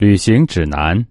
旅行指南。